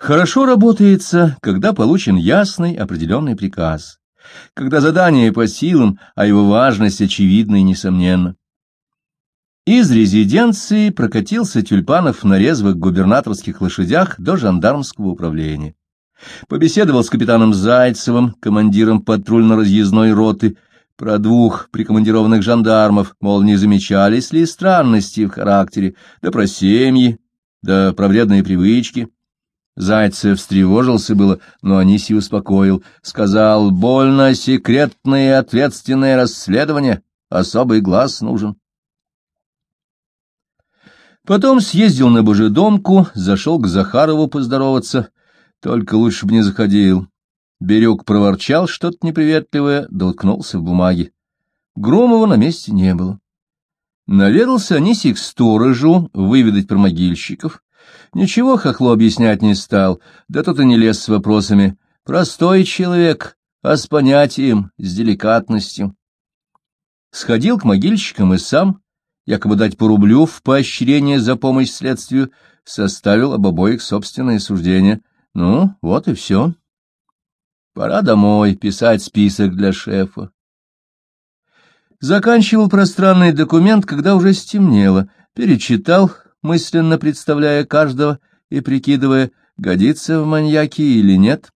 Хорошо работается, когда получен ясный определенный приказ, когда задание по силам, а его важность очевидна и несомненна. Из резиденции прокатился Тюльпанов на резвых губернаторских лошадях до жандармского управления. Побеседовал с капитаном Зайцевым, командиром патрульно-разъездной роты, про двух прикомандированных жандармов, мол, не замечались ли странности в характере, да про семьи, да про вредные привычки. Зайцев встревожился было, но Аниси успокоил, сказал, больно секретное и ответственное расследование, особый глаз нужен. Потом съездил на Божедомку, зашел к Захарову поздороваться, только лучше бы не заходил. Берег проворчал что-то неприветливое, долкнулся в бумаге. Громова на месте не было. Наведался Анисий к сторожу выведать про могильщиков. Ничего хохло объяснять не стал, да тот и не лез с вопросами. Простой человек, а с понятием, с деликатностью. Сходил к могильщикам и сам, якобы дать по рублю в поощрение за помощь следствию, составил об обоих собственное суждение. Ну, вот и все. Пора домой писать список для шефа. Заканчивал пространный документ, когда уже стемнело, перечитал, мысленно представляя каждого и прикидывая, годится в маньяке или нет.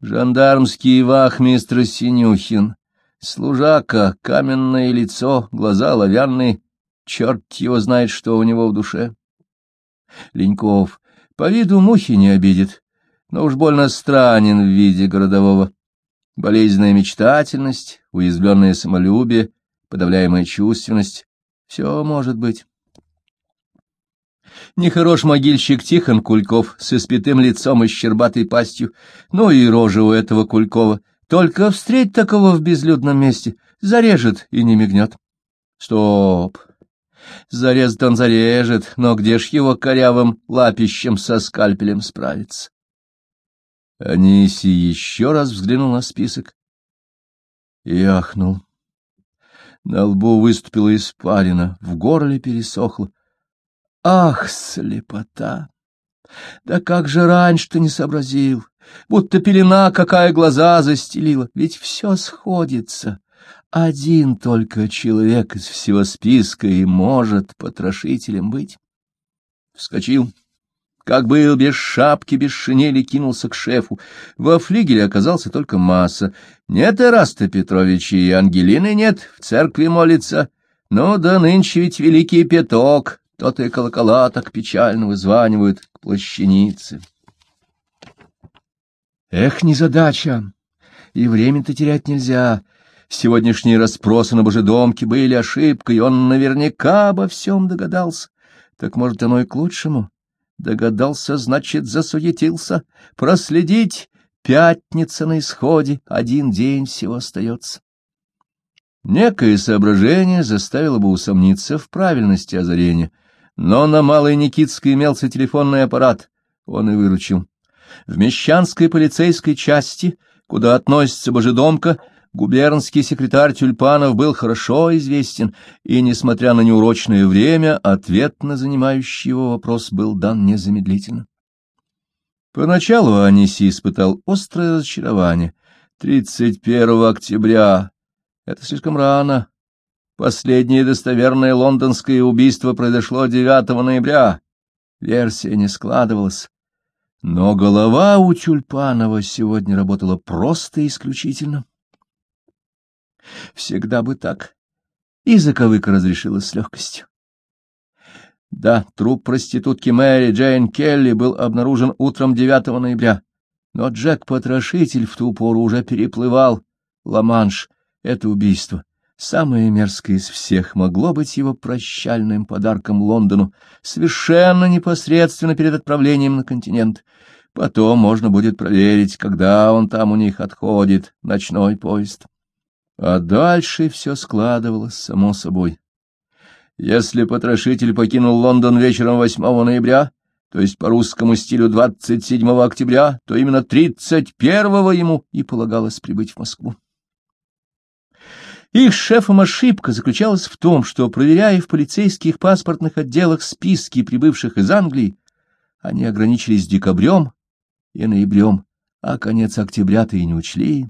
Жандармский вахмистр Синюхин, служака, каменное лицо, глаза лавянные, черт его знает, что у него в душе. Леньков по виду мухи не обидит, но уж больно странен в виде городового. Болезненная мечтательность, уязвленное самолюбие, подавляемая чувственность — все может быть. Нехорош могильщик Тихон Кульков с испятым лицом и щербатой пастью, ну и рожа у этого Кулькова. Только встреть такого в безлюдном месте, зарежет и не мигнет. Стоп! Зарезать он зарежет, но где ж его корявым лапищем со скальпелем справиться? Аниси еще раз взглянул на список и ахнул. На лбу выступила испарина, в горле пересохло. Ах, слепота! Да как же раньше-то не сообразил! Будто пелена какая глаза застелила, ведь все сходится. Один только человек из всего списка и может потрошителем быть. Вскочил. Как был без шапки, без шинели, кинулся к шефу. Во флигеле оказался только масса. Нет Эраста Петровича и Ангелины нет, в церкви молится. Ну да нынче ведь великий пяток, то-то и колокола так печально вызванивают к плащанице. Эх, незадача! И время-то терять нельзя. Сегодняшние расспросы на божедомке были ошибкой, он наверняка обо всем догадался. Так, может, оно и к лучшему. Догадался, значит, засуетился. Проследить. Пятница на исходе, один день всего остается. Некое соображение заставило бы усомниться в правильности озарения, но на Малой Никитской имелся телефонный аппарат, он и выручил. В Мещанской полицейской части, куда относится Божедомка, Губернский секретарь Тюльпанов был хорошо известен, и, несмотря на неурочное время, ответ на занимающий его вопрос был дан незамедлительно. Поначалу Аниси испытал острое разочарование. 31 октября. Это слишком рано. Последнее достоверное лондонское убийство произошло 9 ноября. Версия не складывалась. Но голова у Тюльпанова сегодня работала просто исключительно. Всегда бы так. И заковыка разрешилась с легкостью. Да, труп проститутки Мэри Джейн Келли был обнаружен утром 9 ноября, но Джек-потрошитель в ту пору уже переплывал Ла-Манш. Это убийство, самое мерзкое из всех, могло быть его прощальным подарком Лондону, совершенно непосредственно перед отправлением на континент. Потом можно будет проверить, когда он там у них отходит, ночной поезд. А дальше все складывалось само собой. Если потрошитель покинул Лондон вечером 8 ноября, то есть по русскому стилю 27 октября, то именно 31 ему и полагалось прибыть в Москву. Их шефом ошибка заключалась в том, что, проверяя в полицейских паспортных отделах списки прибывших из Англии, они ограничились декабрем и ноябрем, а конец октября-то и не учли.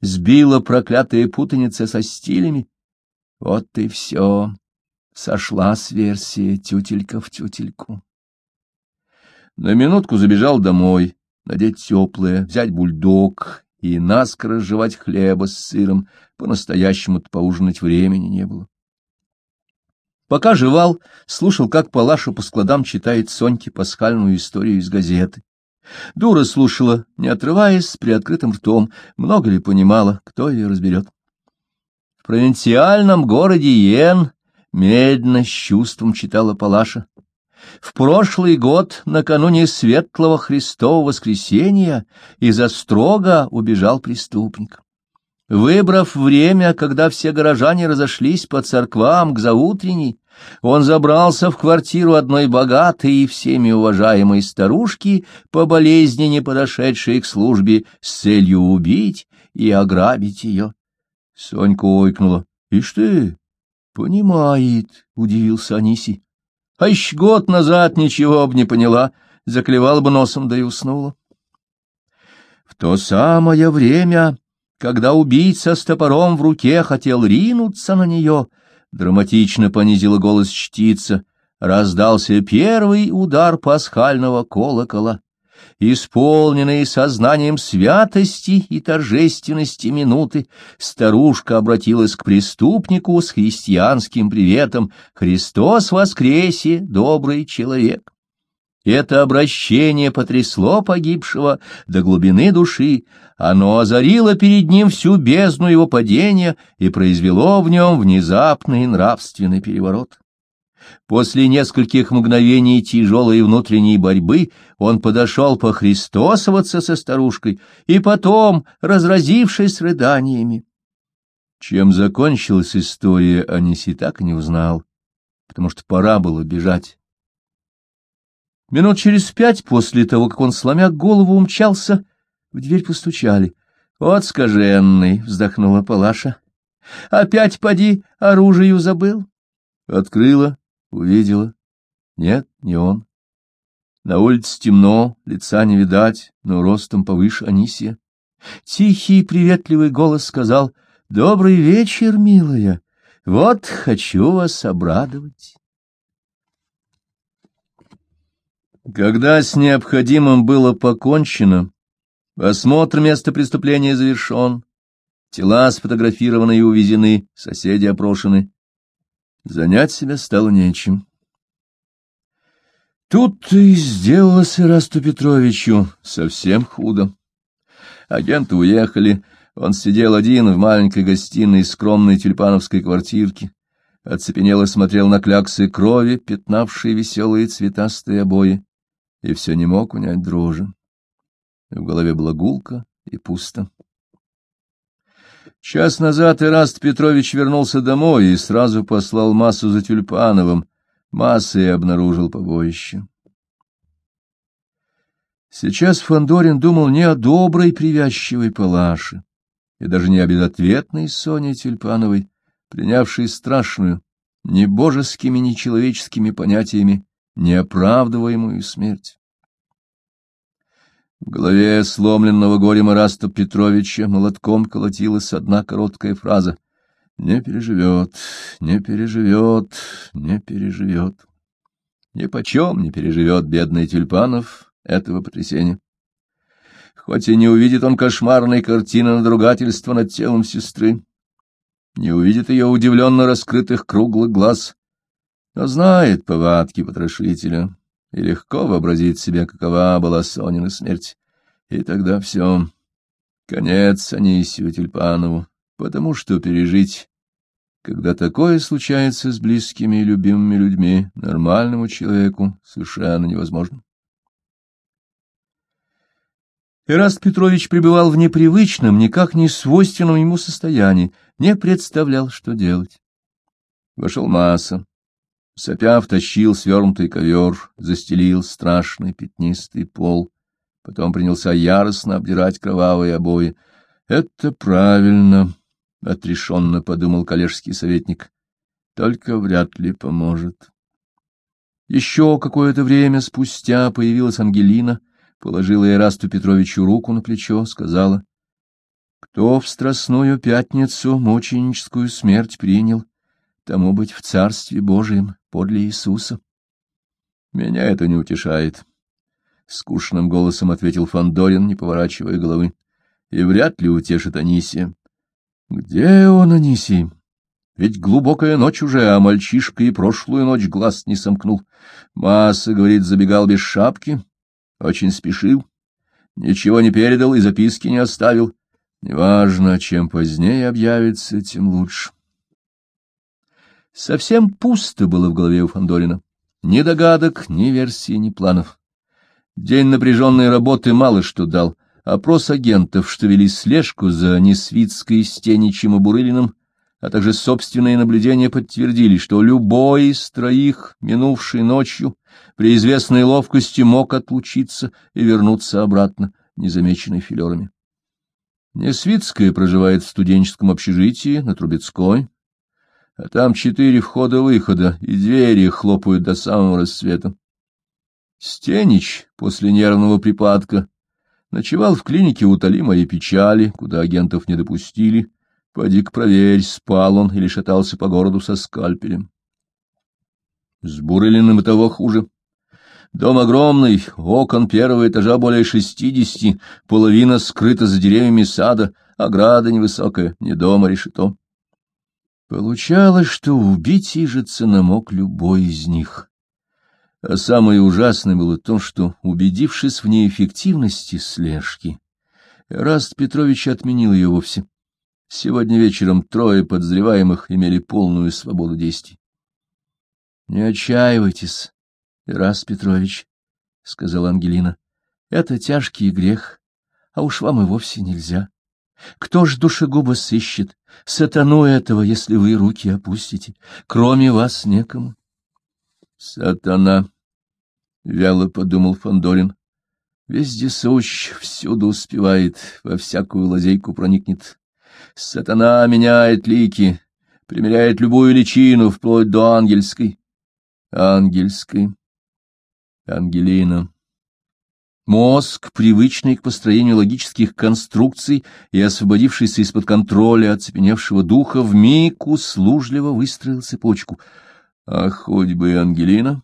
Сбила проклятая путаница со стилями. Вот и все. Сошла с версии тютелька в тютельку. На минутку забежал домой, надеть теплое, взять бульдог и наскоро жевать хлеба с сыром. По-настоящему-то поужинать времени не было. Пока жевал, слушал, как Палаша по складам читает Соньке пасхальную историю из газеты. Дура слушала, не отрываясь, с приоткрытым ртом, много ли понимала, кто ее разберет. В провинциальном городе Йен медленно, с чувством читала Палаша. В прошлый год, накануне Светлого Христового воскресения, из Острога убежал преступник. Выбрав время, когда все горожане разошлись по церквам к заутренней, он забрался в квартиру одной богатой и всеми уважаемой старушки, по болезни не подошедшей к службе, с целью убить и ограбить ее. Сонька ойкнула. — Ишь ты, понимает, — удивился Аниси. А еще год назад ничего б не поняла, заклевала бы носом, да и уснула. В то самое время, когда убийца с топором в руке хотел ринуться на нее, драматично понизила голос чтица, раздался первый удар пасхального колокола исполненные сознанием святости и торжественности минуты, старушка обратилась к преступнику с христианским приветом «Христос воскресе, добрый человек!». Это обращение потрясло погибшего до глубины души, оно озарило перед ним всю бездну его падения и произвело в нем внезапный нравственный переворот. После нескольких мгновений тяжелой внутренней борьбы он подошел похристосоваться со старушкой и потом, разразившись рыданиями. Чем закончилась история, Аниси так и не узнал, потому что пора было бежать. Минут через пять после того, как он, сломя голову, умчался, в дверь постучали. — Вот скаженный, — вздохнула Палаша. — Опять, поди, оружию забыл. Открыла Увидела. Нет, не он. На улице темно, лица не видать, но ростом повыше Анисия. Тихий приветливый голос сказал «Добрый вечер, милая, вот хочу вас обрадовать». Когда с необходимым было покончено, осмотр места преступления завершен, тела сфотографированы и увезены, соседи опрошены, Занять себя стало нечем. Тут и сделалось Ирасту Петровичу совсем худо. Агенты уехали, он сидел один в маленькой гостиной скромной тюльпановской квартирки, оцепенело смотрел на кляксы крови, пятнавшие веселые цветастые обои, и все не мог унять дрожи. В голове была гулка и пусто. Час назад Ираст Петрович вернулся домой и сразу послал массу за Тюльпановым. Масса и обнаружил побоище. Сейчас Фандорин думал не о доброй привязчивой Палаше, и даже не о безответной Соне Тюльпановой, принявшей страшную, ни божескими, ни человеческими понятиями неоправдываемую смерть. В голове сломленного горем Ираста Петровича молотком колотилась одна короткая фраза «Не переживет, не переживет, не переживет». Ни почем не переживет бедный Тюльпанов этого потрясения. Хоть и не увидит он кошмарной картины надругательства над телом сестры, не увидит ее удивленно раскрытых круглых глаз, но знает повадки потрошителя, и легко вообразить себе, какова была Сонина смерть. И тогда все. Конец Анисию Тюльпанову, потому что пережить, когда такое случается с близкими и любимыми людьми, нормальному человеку совершенно невозможно. Эраст Петрович пребывал в непривычном, никак не свойственном ему состоянии, не представлял, что делать. Вошел Масса. Сопя втащил свернутый ковер, застелил страшный пятнистый пол, потом принялся яростно обдирать кровавые обои. — Это правильно, — отрешенно подумал коллежский советник, — только вряд ли поможет. Еще какое-то время спустя появилась Ангелина, положила Ирасту Петровичу руку на плечо, сказала, «Кто в страстную пятницу мученическую смерть принял, тому быть в Царстве Божием подле Иисуса». «Меня это не утешает», — скучным голосом ответил Фандорин, не поворачивая головы, — «и вряд ли утешит Анисия». «Где он, Анисий?» Ведь глубокая ночь уже, а мальчишка и прошлую ночь глаз не сомкнул. Масса, говорит, забегал без шапки, очень спешил, ничего не передал и записки не оставил. Неважно, чем позднее объявится, тем лучше. Совсем пусто было в голове у Фандорина. Ни догадок, ни версий, ни планов. День напряженной работы мало что дал. Опрос агентов, что вели слежку за Несвицкой, Стеничем и Бурылиным, а также собственные наблюдения подтвердили, что любой из троих, минувший ночью, при известной ловкости мог отлучиться и вернуться обратно, незамеченный филерами. Несвицкая проживает в студенческом общежитии на Трубецкой, а там четыре входа-выхода, и двери хлопают до самого рассвета. Стенич после нервного припадка ночевал в клинике «Утоли мои печали», куда агентов не допустили, Поди-ка проверь, спал он или шатался по городу со скальпелем. С Бурылиным и того хуже. Дом огромный, окон первого этажа более шестидесяти, половина скрыта за деревьями сада, ограда невысокая, не дома решето. Получалось, что убить Ижица мог любой из них. А самое ужасное было то, что, убедившись в неэффективности слежки, Раст Петрович отменил ее вовсе. Сегодня вечером трое подозреваемых имели полную свободу действий. — Не отчаивайтесь, Ирас Петрович, — сказала Ангелина. — Это тяжкий грех, а уж вам и вовсе нельзя. Кто ж душегуба сыщет? Сатану этого, если вы руки опустите. Кроме вас некому. — Сатана, — вяло подумал Фандорин. Везде сущ, всюду успевает, во всякую лазейку проникнет. Сатана меняет лики, примеряет любую личину, вплоть до ангельской. Ангельской. Ангелина. Мозг, привычный к построению логических конструкций и освободившийся из-под контроля оцепеневшего духа, вмиг услужливо выстроил цепочку. А хоть бы и Ангелина.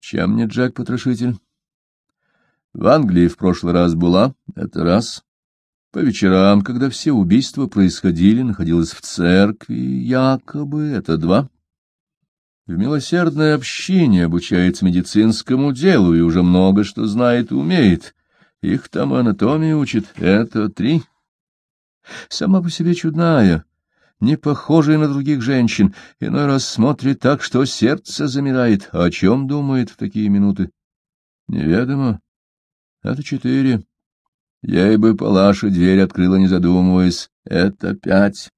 Чем не Джек-потрошитель? В Англии в прошлый раз была, это раз. По вечерам, когда все убийства происходили, находилась в церкви, якобы, это два. В милосердное общение обучается медицинскому делу и уже много что знает и умеет. Их там анатомии учат, это три. Сама по себе чудная, не похожая на других женщин, иной раз смотрит так, что сердце замирает. О чем думает в такие минуты? Неведомо. Это четыре. Ей бы Палаша дверь открыла, не задумываясь. Это пять.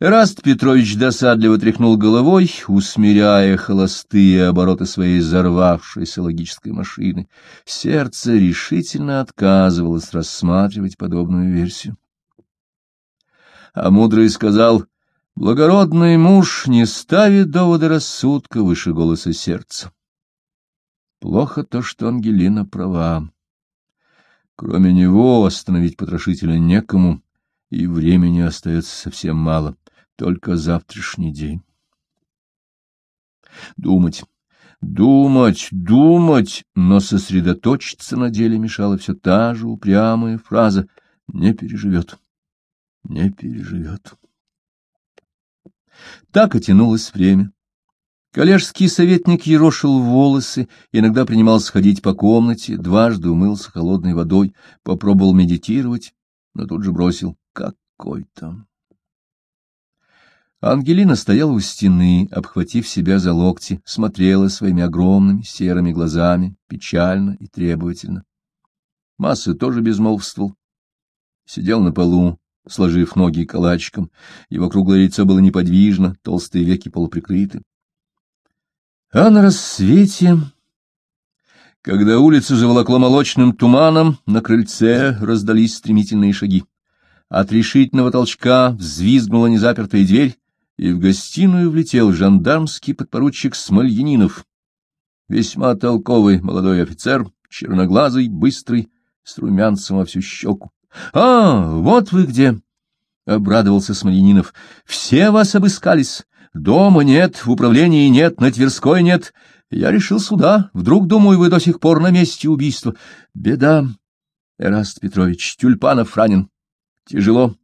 Раст Петрович досадливо тряхнул головой, усмиряя холостые обороты своей взорвавшейся логической машины. Сердце решительно отказывалось рассматривать подобную версию. А мудрый сказал, благородный муж не ставит довода рассудка выше голоса сердца. Плохо то, что Ангелина права. Кроме него остановить потрошителя некому, и времени остается совсем мало, только завтрашний день. Думать, думать, думать, но сосредоточиться на деле мешала все та же упрямая фраза «не переживет, не переживет». Так и тянулось время. Коллежский советник ерошил волосы, иногда принимался ходить по комнате, дважды умылся холодной водой, попробовал медитировать, но тут же бросил «какой там». Ангелина стояла у стены, обхватив себя за локти, смотрела своими огромными серыми глазами, печально и требовательно. Масса тоже безмолвствовал. Сидел на полу, сложив ноги калачиком, его круглое лицо было неподвижно, толстые веки полуприкрыты. А на рассвете, когда улицу заволокло молочным туманом, на крыльце раздались стремительные шаги. От решительного толчка взвизгнула незапертая дверь, и в гостиную влетел жандармский подпоручик Смольянинов, весьма толковый молодой офицер, черноглазый, быстрый, с румянцем во всю щеку. — А, вот вы где! — обрадовался Смольянинов. — Все вас обыскались. Дома нет, в управлении нет, на Тверской нет. Я решил сюда. Вдруг, думаю, вы до сих пор на месте убийства. Беда, Эраст Петрович. Тюльпанов ранен. Тяжело.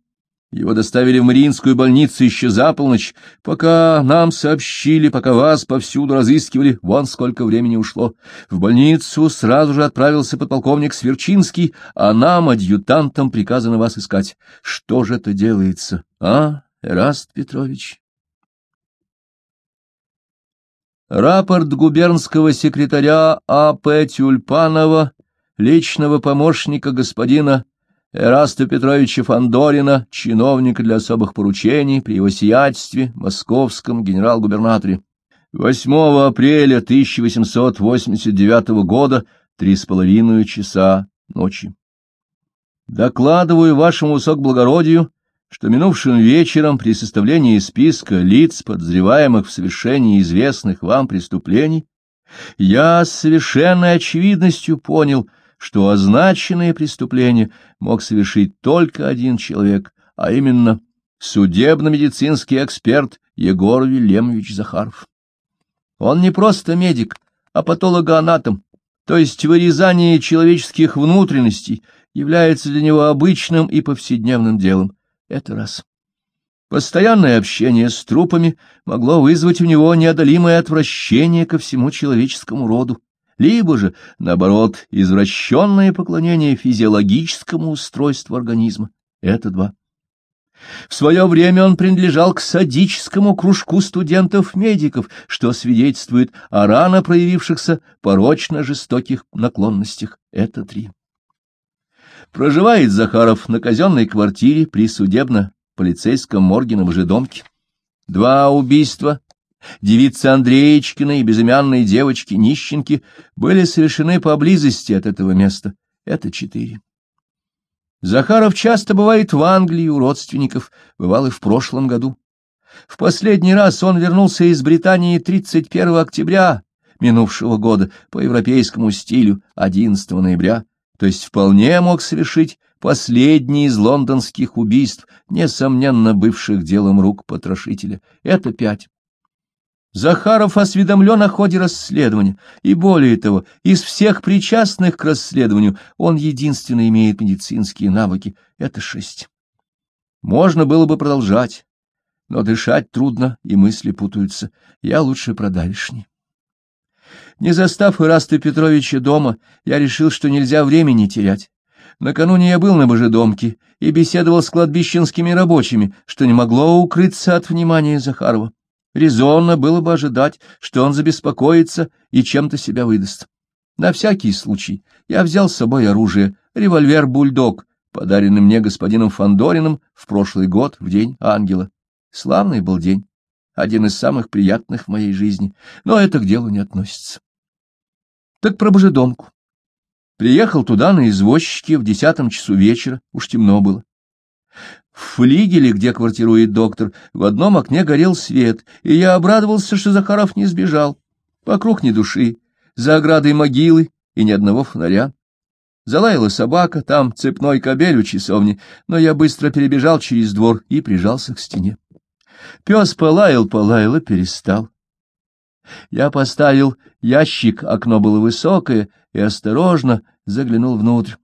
Его доставили в Мариинскую больницу еще за полночь. Пока нам сообщили, пока вас повсюду разыскивали, вон сколько времени ушло. В больницу сразу же отправился подполковник Сверчинский, а нам, адъютантам, приказано вас искать. Что же это делается, а, Эраст Петрович? Рапорт губернского секретаря А.П. Тюльпанова, личного помощника господина Эраста Петровича Фандорина, чиновника для особых поручений при его сиятельстве, московском генерал-губернаторе. 8 апреля 1889 года, три с половиной часа ночи. Докладываю вашему высокоблагородию, что минувшим вечером при составлении списка лиц, подозреваемых в совершении известных вам преступлений, я с совершенной очевидностью понял, что означенное преступление мог совершить только один человек, а именно судебно-медицинский эксперт Егор Вильямович Захаров. Он не просто медик, а патологоанатом, то есть вырезание человеческих внутренностей является для него обычным и повседневным делом. Это раз. Постоянное общение с трупами могло вызвать у него неодолимое отвращение ко всему человеческому роду либо же, наоборот, извращенное поклонение физиологическому устройству организма. Это два. В свое время он принадлежал к садическому кружку студентов-медиков, что свидетельствует о рано проявившихся порочно-жестоких наклонностях. Это три. Проживает Захаров на казенной квартире при судебно-полицейском морге на Божедомке. Два убийства Девицы Андреечкина и безымянные девочки-нищенки были совершены поблизости от этого места. Это четыре. Захаров часто бывает в Англии у родственников, бывал и в прошлом году. В последний раз он вернулся из Британии 31 октября минувшего года по европейскому стилю 11 ноября, то есть вполне мог совершить последний из лондонских убийств, несомненно бывших делом рук потрошителя. Это пять. Захаров осведомлен о ходе расследования, и более того, из всех причастных к расследованию он единственно имеет медицинские навыки. Это шесть. Можно было бы продолжать, но дышать трудно, и мысли путаются. Я лучше про. Не застав Ираста Петровича дома, я решил, что нельзя времени терять. Накануне я был на Божедомке и беседовал с кладбищенскими рабочими, что не могло укрыться от внимания Захарова. Резонно было бы ожидать, что он забеспокоится и чем-то себя выдаст. На всякий случай я взял с собой оружие, револьвер «Бульдог», подаренный мне господином Фандориным в прошлый год, в день ангела. Славный был день, один из самых приятных в моей жизни, но это к делу не относится. Так про Божедомку. Приехал туда на извозчике в десятом часу вечера, уж темно было. В флигеле, где квартирует доктор, в одном окне горел свет, и я обрадовался, что Захаров не сбежал. Вокруг ни души, за оградой могилы и ни одного фонаря. Залаяла собака, там цепной кобель у часовни, но я быстро перебежал через двор и прижался к стене. Пес полаял, полаял и перестал. Я поставил ящик, окно было высокое, и осторожно заглянул внутрь,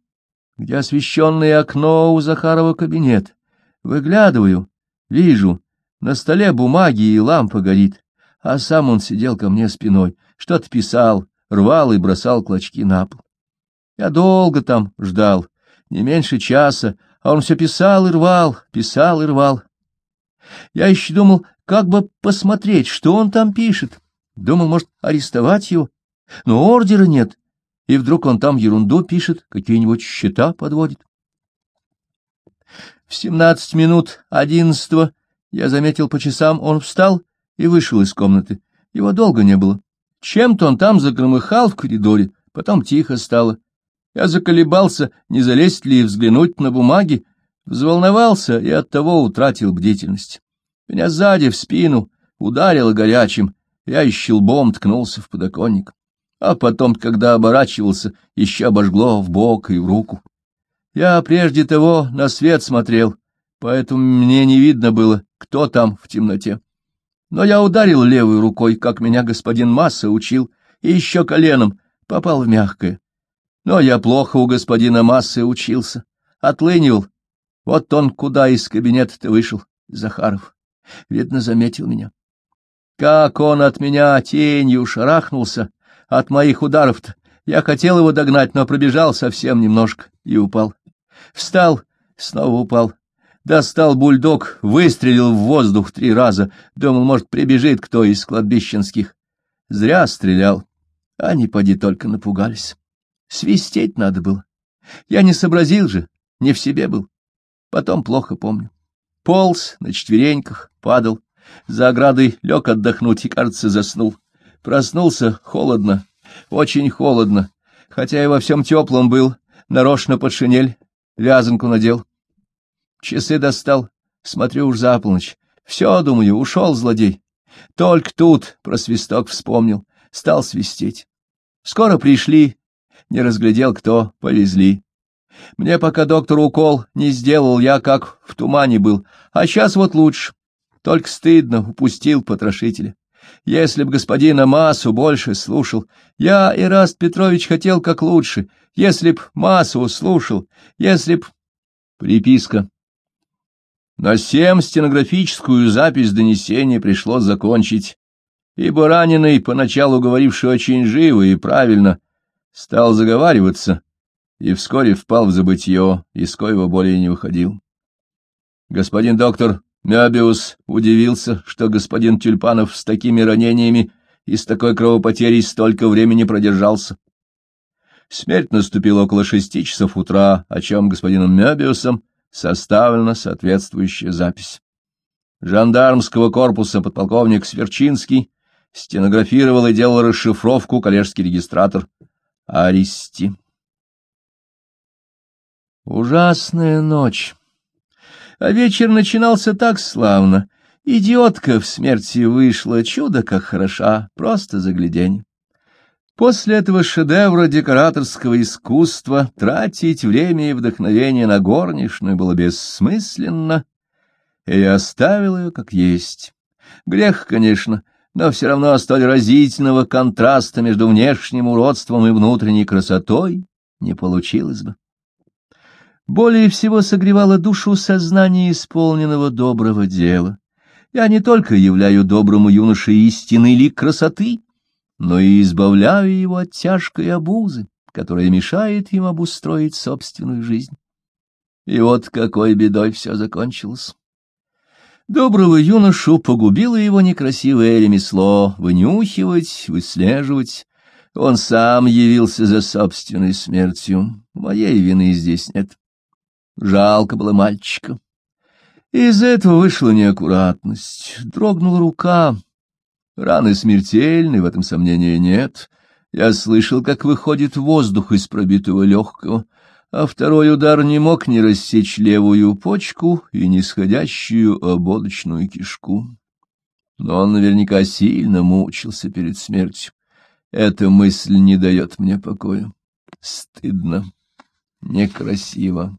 где освещенное окно у Захарова кабинет. Выглядываю, вижу, на столе бумаги и лампа горит, а сам он сидел ко мне спиной, что-то писал, рвал и бросал клочки на пол. Я долго там ждал, не меньше часа, а он все писал и рвал, писал и рвал. Я еще думал, как бы посмотреть, что он там пишет. Думал, может, арестовать его, но ордера нет, и вдруг он там ерунду пишет, какие-нибудь счета подводит. В семнадцать минут одиннадцатого я заметил по часам, он встал и вышел из комнаты. Его долго не было. Чем-то он там загромыхал в коридоре, потом тихо стало. Я заколебался, не залезть ли и взглянуть на бумаги, взволновался и оттого утратил бдительность. Меня сзади в спину ударило горячим, я еще лбом ткнулся в подоконник. А потом, когда оборачивался, еще обожгло в бок и в руку. Я прежде того на свет смотрел, поэтому мне не видно было, кто там в темноте. Но я ударил левой рукой, как меня господин Масса учил, и еще коленом попал в мягкое. Но я плохо у господина Массы учился, отлынивал. Вот он куда из кабинета-то вышел, Захаров. Видно, заметил меня. Как он от меня тенью шарахнулся от моих ударов-то. Я хотел его догнать, но пробежал совсем немножко и упал. Встал, снова упал. Достал бульдог, выстрелил в воздух три раза. Думал, может, прибежит кто из кладбищенских. Зря стрелял. Они, поди, только напугались. Свистеть надо было. Я не сообразил же, не в себе был. Потом плохо помню. Полз на четвереньках, падал. За оградой лег отдохнуть и, кажется, заснул. Проснулся холодно, очень холодно, хотя и во всем теплом был, нарочно под шинель, вязанку надел. Часы достал, смотрю уж за полночь. Все, думаю, ушел злодей. Только тут про свисток вспомнил, стал свистеть. Скоро пришли, не разглядел кто, повезли. Мне пока доктор укол не сделал, я как в тумане был, а сейчас вот лучше. Только стыдно, упустил потрошителя. Если б господина Массу больше слушал, я, Ираст Петрович, хотел как лучше, если б Массу слушал, если б... Приписка. На семь стенографическую запись донесения пришлось закончить, ибо раненый, поначалу говоривший очень живо и правильно, стал заговариваться и вскоре впал в забытье, из коего более не выходил. Господин доктор Мебиус удивился, что господин Тюльпанов с такими ранениями и с такой кровопотерей столько времени продержался. Смерть наступила около шести часов утра, о чем господином Мебиусом составлена соответствующая запись. Жандармского корпуса подполковник Сверчинский стенографировал и делал расшифровку коллежский регистратор Аристи. Ужасная ночь. А вечер начинался так славно. Идиотка в смерти вышла, чудо как хороша, просто загляденье. После этого шедевра декораторского искусства тратить время и вдохновение на горничную было бессмысленно, и я оставил ее как есть. Грех, конечно, но все равно столь разительного контраста между внешним уродством и внутренней красотой не получилось бы. Более всего согревало душу сознание исполненного доброго дела. Я не только являю доброму юноше истинный лик красоты, но и избавляю его от тяжкой обузы, которая мешает им обустроить собственную жизнь. И вот какой бедой все закончилось. Доброго юношу погубило его некрасивое ремесло вынюхивать, выслеживать. Он сам явился за собственной смертью. Моей вины здесь нет. Жалко было мальчика. Из этого вышла неаккуратность. Дрогнула рука, Раны смертельны, в этом сомнения нет. Я слышал, как выходит воздух из пробитого легкого, а второй удар не мог не рассечь левую почку и нисходящую ободочную кишку. Но он наверняка сильно мучился перед смертью. Эта мысль не дает мне покоя. Стыдно, некрасиво.